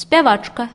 спявачка.